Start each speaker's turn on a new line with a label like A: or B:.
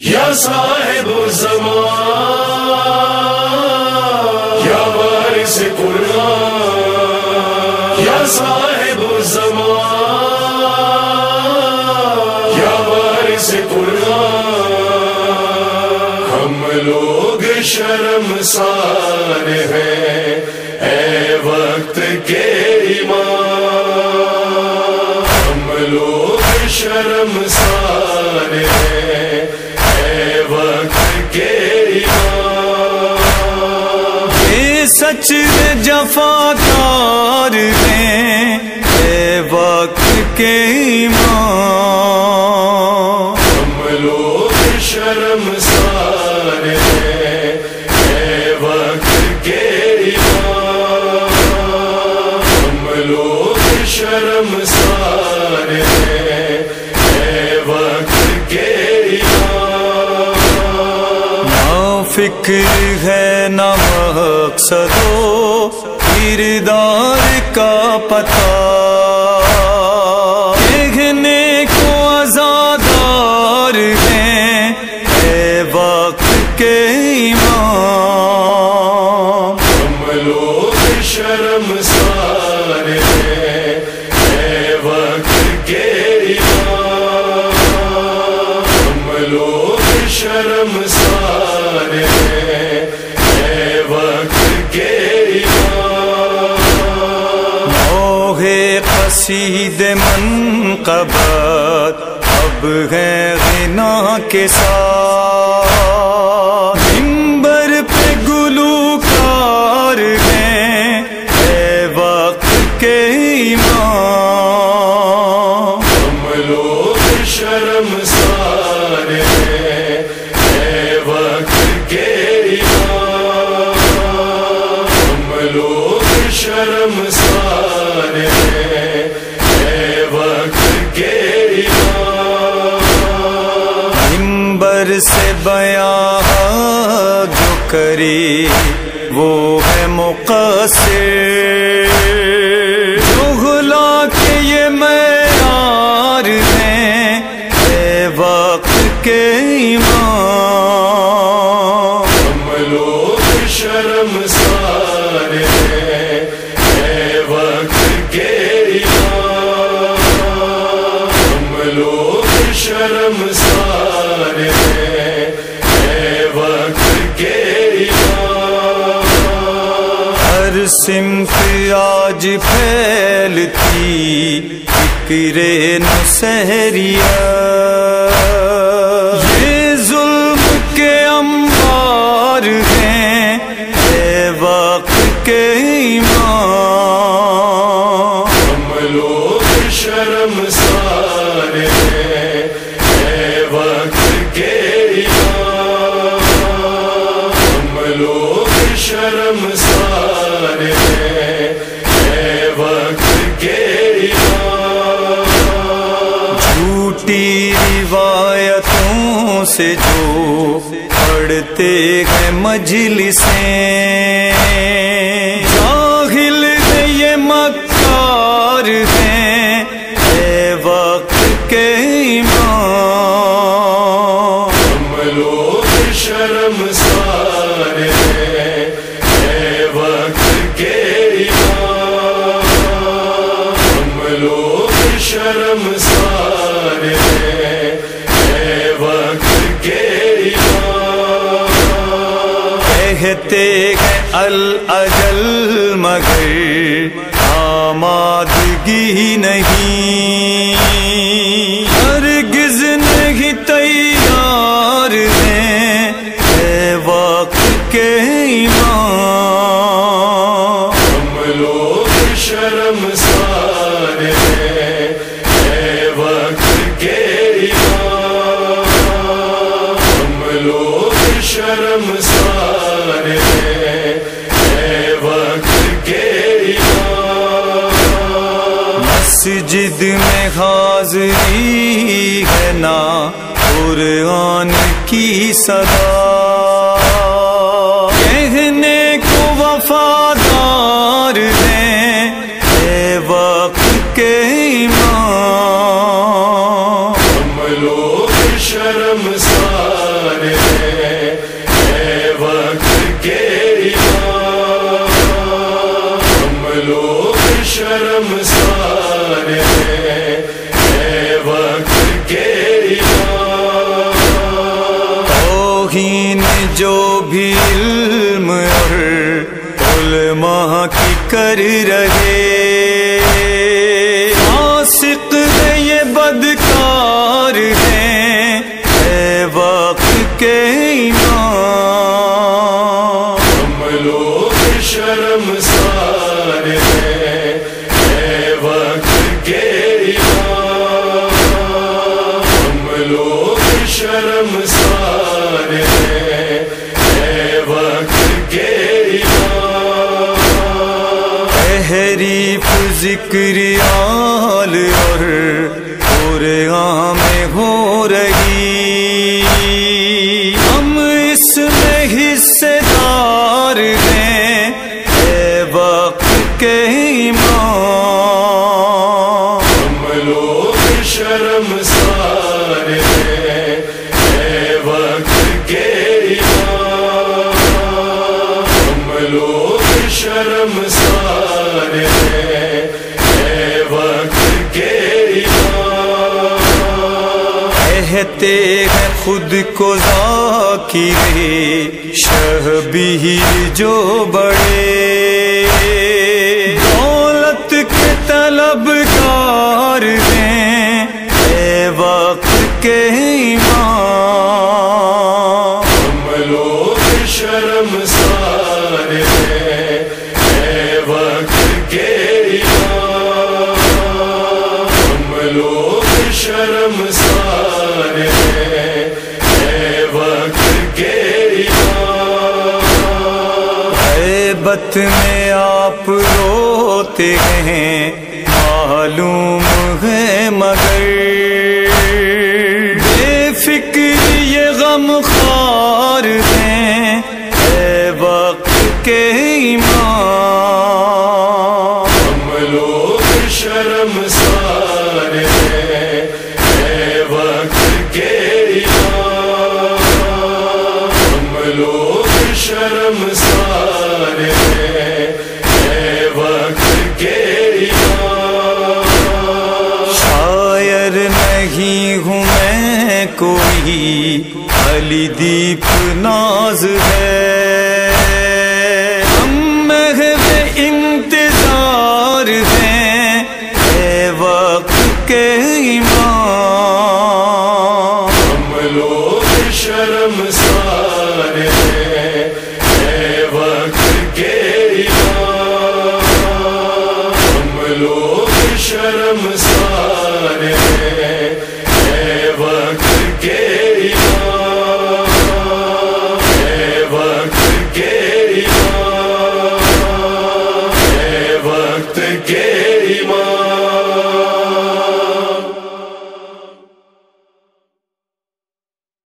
A: یا صاحب زمان یا وارث قرآن، یا صاحب زمان یا وارث قرآن۔ ہم لوگ شرم سار ہیں اے وقت کے ایمان۔ ہم لوگ شرم سار ہیں۔
B: یہ سچ میں جفاکار ہیں اے وقت کے ایمان۔ ذکر ہے نہ مقصد و کردار کا پتہ۔ قصید من قبت اب ہے غنا کے ساتھ۔ ممبر پہ گلوکار ہیں اے وقت کے ایمان
A: ہم لوگ شرم سارے اے وقت کے ایمان ہم لوگ شرم سارے اے
B: بیاں ہاں جو کری وہ ہے مقصر۔ ہر سمت آج پھیلتی، فکر نسہریا یہ ظلم کے انبار ہیں، اے وقت کے ایمان۔
A: ہم لوگ شرم سارے اے
B: جھوٹی روایتوں سے جو پڑھتے ہیں مجلسیں۔ کہتے ہیں الاجل مگر آمادگی نہیں۔ ہرگز نہیں تیار ہیں اے وقت کے ایمان
A: ہم لوگ شرم سارے اے وقت کے ایمان ہم لوگ شرم سارے
B: مسجد میں حاضری ہے نا قرآن کی صدا۔
A: شرم سارے اے وقت کے امام
B: توہین جو بھی علم اور علماء کی کر رہے۔ عاشق ہے یہ بدکار ہیں اے وقت کے امام۔
A: ہم لوگ شرم سارے اے وقت کے ہم لوگ شرم سارے اے وقت کے
B: تحریف ذکر آل اور قرآن میں ہو رہی۔ ہم اس میں حصے دار ہیں۔ اے وقت کے کہتے ہیں خود کو ذاکر شہبیر جو بڑے۔ دولت کے طلبگار ہیں، اے وقت کے امام۔
A: ہم لوگ شرم سارے اے وقت کے امام۔ ہم لوگ شرم سارے
B: غیبت میں آپ روتے ہیں معلوم نہیں ہوں میں کوئی علی دیپ ناز ہے۔